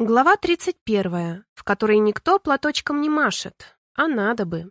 Глава 31, в которой никто платочком не машет, а надо бы.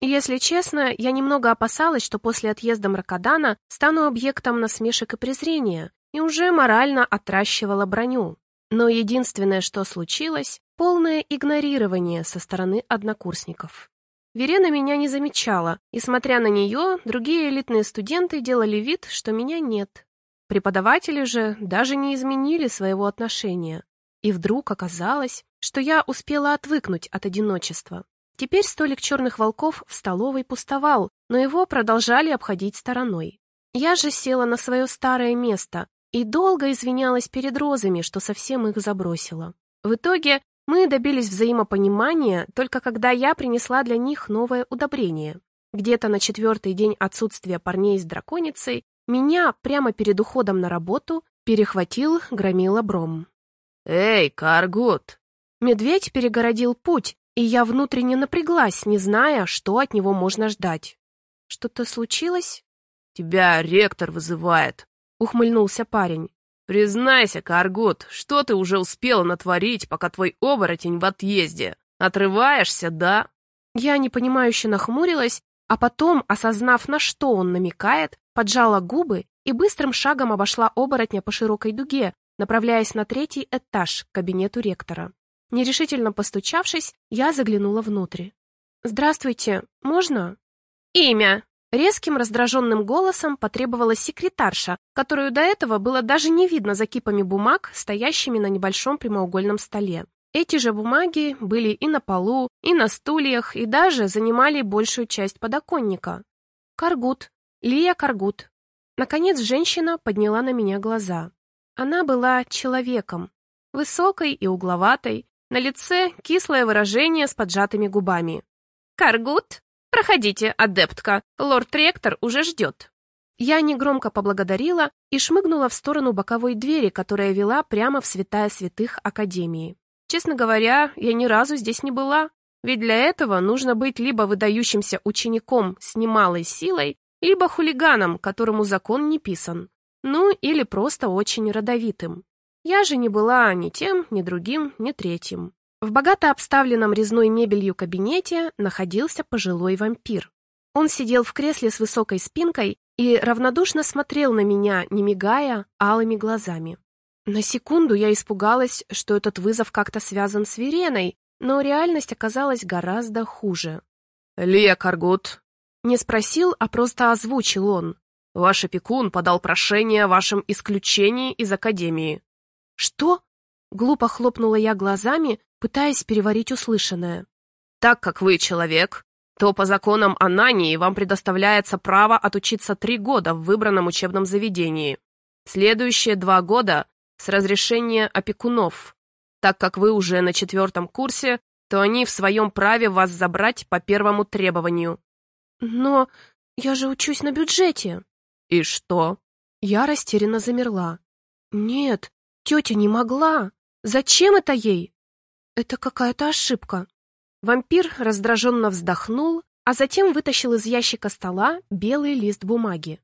Если честно, я немного опасалась, что после отъезда Мракодана стану объектом насмешек и презрения, и уже морально отращивала броню. Но единственное, что случилось, полное игнорирование со стороны однокурсников. Верена меня не замечала, и, смотря на нее, другие элитные студенты делали вид, что меня нет. Преподаватели же даже не изменили своего отношения. И вдруг оказалось, что я успела отвыкнуть от одиночества. Теперь столик черных волков в столовой пустовал, но его продолжали обходить стороной. Я же села на свое старое место и долго извинялась перед розами, что совсем их забросила. В итоге мы добились взаимопонимания только когда я принесла для них новое удобрение. Где-то на четвертый день отсутствия парней с драконицей меня прямо перед уходом на работу перехватил громила Бром. «Эй, Каргут!» Медведь перегородил путь, и я внутренне напряглась, не зная, что от него можно ждать. «Что-то случилось?» «Тебя ректор вызывает», — ухмыльнулся парень. «Признайся, Каргут, что ты уже успела натворить, пока твой оборотень в отъезде? Отрываешься, да?» Я непонимающе нахмурилась, а потом, осознав, на что он намекает, поджала губы и быстрым шагом обошла оборотня по широкой дуге, направляясь на третий этаж к кабинету ректора. Нерешительно постучавшись, я заглянула внутрь. «Здравствуйте, можно?» «Имя!» Резким раздраженным голосом потребовала секретарша, которую до этого было даже не видно за кипами бумаг, стоящими на небольшом прямоугольном столе. Эти же бумаги были и на полу, и на стульях, и даже занимали большую часть подоконника. «Каргут. Лия Каргут». Наконец женщина подняла на меня глаза. Она была человеком, высокой и угловатой, на лице кислое выражение с поджатыми губами. «Каргут? Проходите, адептка, лорд-ректор уже ждет». Я негромко поблагодарила и шмыгнула в сторону боковой двери, которая вела прямо в святая святых Академии. Честно говоря, я ни разу здесь не была, ведь для этого нужно быть либо выдающимся учеником с немалой силой, либо хулиганом, которому закон не писан. Ну, или просто очень родовитым. Я же не была ни тем, ни другим, ни третьим. В богато обставленном резной мебелью кабинете находился пожилой вампир. Он сидел в кресле с высокой спинкой и равнодушно смотрел на меня, не мигая, алыми глазами. На секунду я испугалась, что этот вызов как-то связан с Вереной, но реальность оказалась гораздо хуже. «Лия Каргут!» Не спросил, а просто озвучил он. Ваш опекун подал прошение о вашем исключении из академии». «Что?» — глупо хлопнула я глазами, пытаясь переварить услышанное. «Так как вы человек, то по законам Анании вам предоставляется право отучиться три года в выбранном учебном заведении. Следующие два года с разрешения опекунов. Так как вы уже на четвертом курсе, то они в своем праве вас забрать по первому требованию». «Но я же учусь на бюджете». «И что?» Я растерянно замерла. «Нет, тетя не могла. Зачем это ей?» «Это какая-то ошибка». Вампир раздраженно вздохнул, а затем вытащил из ящика стола белый лист бумаги.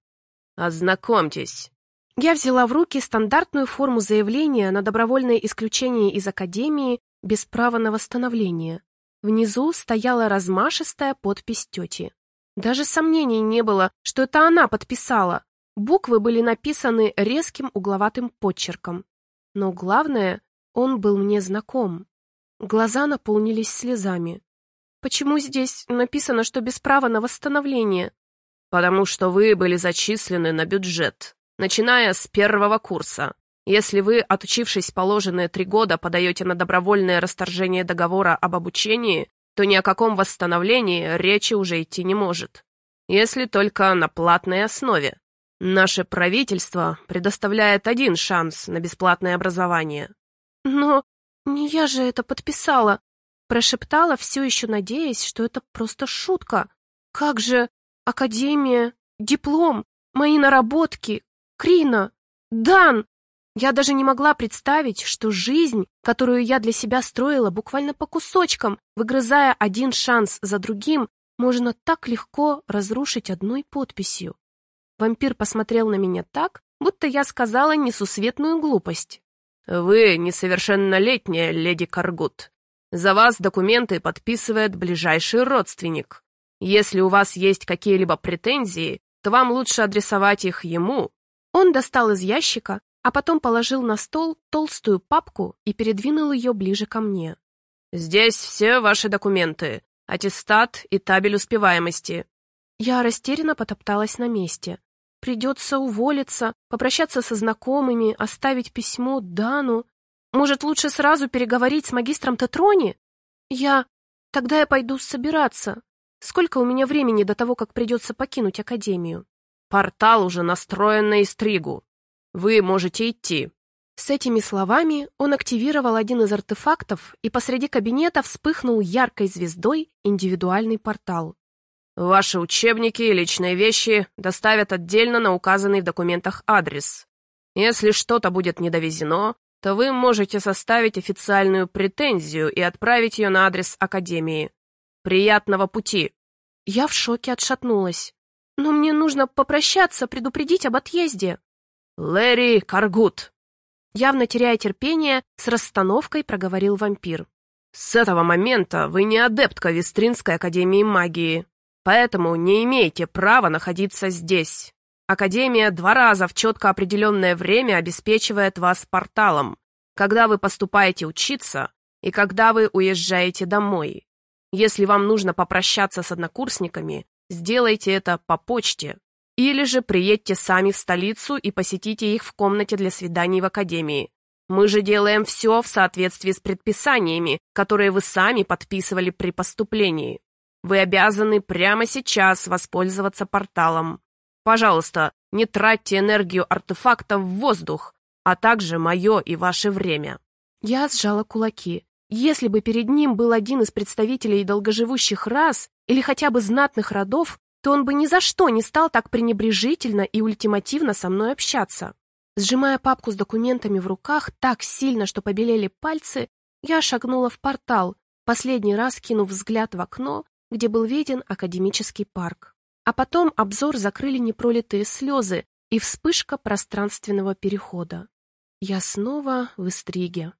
«Ознакомьтесь». Я взяла в руки стандартную форму заявления на добровольное исключение из Академии без права на восстановление. Внизу стояла размашистая подпись тети. Даже сомнений не было, что это она подписала. Буквы были написаны резким угловатым подчерком. Но главное, он был мне знаком. Глаза наполнились слезами. Почему здесь написано, что без права на восстановление? Потому что вы были зачислены на бюджет, начиная с первого курса. Если вы, отучившись положенные три года, подаете на добровольное расторжение договора об обучении, то ни о каком восстановлении речи уже идти не может. Если только на платной основе. Наше правительство предоставляет один шанс на бесплатное образование. Но не я же это подписала, прошептала, все еще надеясь, что это просто шутка. Как же академия, диплом, мои наработки, Крина, Дан, я даже не могла представить, что жизнь, которую я для себя строила буквально по кусочкам, выгрызая один шанс за другим, можно так легко разрушить одной подписью. Вампир посмотрел на меня так, будто я сказала несусветную глупость. Вы несовершеннолетняя, леди Каргут. За вас документы подписывает ближайший родственник. Если у вас есть какие-либо претензии, то вам лучше адресовать их ему». Он достал из ящика, а потом положил на стол толстую папку и передвинул ее ближе ко мне. «Здесь все ваши документы, аттестат и табель успеваемости». Я растерянно потопталась на месте. Придется уволиться, попрощаться со знакомыми, оставить письмо Дану. Может, лучше сразу переговорить с магистром Тетрони? Я... Тогда я пойду собираться. Сколько у меня времени до того, как придется покинуть Академию? Портал уже настроен на Истригу. Вы можете идти. С этими словами он активировал один из артефактов, и посреди кабинета вспыхнул яркой звездой индивидуальный портал. Ваши учебники и личные вещи доставят отдельно на указанный в документах адрес. Если что-то будет недовезено, то вы можете составить официальную претензию и отправить ее на адрес Академии. Приятного пути!» Я в шоке отшатнулась. «Но мне нужно попрощаться, предупредить об отъезде». «Лэри Каргут!» Явно теряя терпение, с расстановкой проговорил вампир. «С этого момента вы не адептка Вестринской Академии Магии поэтому не имеете права находиться здесь. Академия два раза в четко определенное время обеспечивает вас порталом, когда вы поступаете учиться и когда вы уезжаете домой. Если вам нужно попрощаться с однокурсниками, сделайте это по почте. Или же приедьте сами в столицу и посетите их в комнате для свиданий в академии. Мы же делаем все в соответствии с предписаниями, которые вы сами подписывали при поступлении. Вы обязаны прямо сейчас воспользоваться порталом. Пожалуйста, не тратьте энергию артефакта в воздух, а также мое и ваше время». Я сжала кулаки. Если бы перед ним был один из представителей долгоживущих рас или хотя бы знатных родов, то он бы ни за что не стал так пренебрежительно и ультимативно со мной общаться. Сжимая папку с документами в руках так сильно, что побелели пальцы, я шагнула в портал, последний раз кинув взгляд в окно где был виден академический парк. А потом обзор закрыли непролитые слезы и вспышка пространственного перехода. Я снова в Истриге.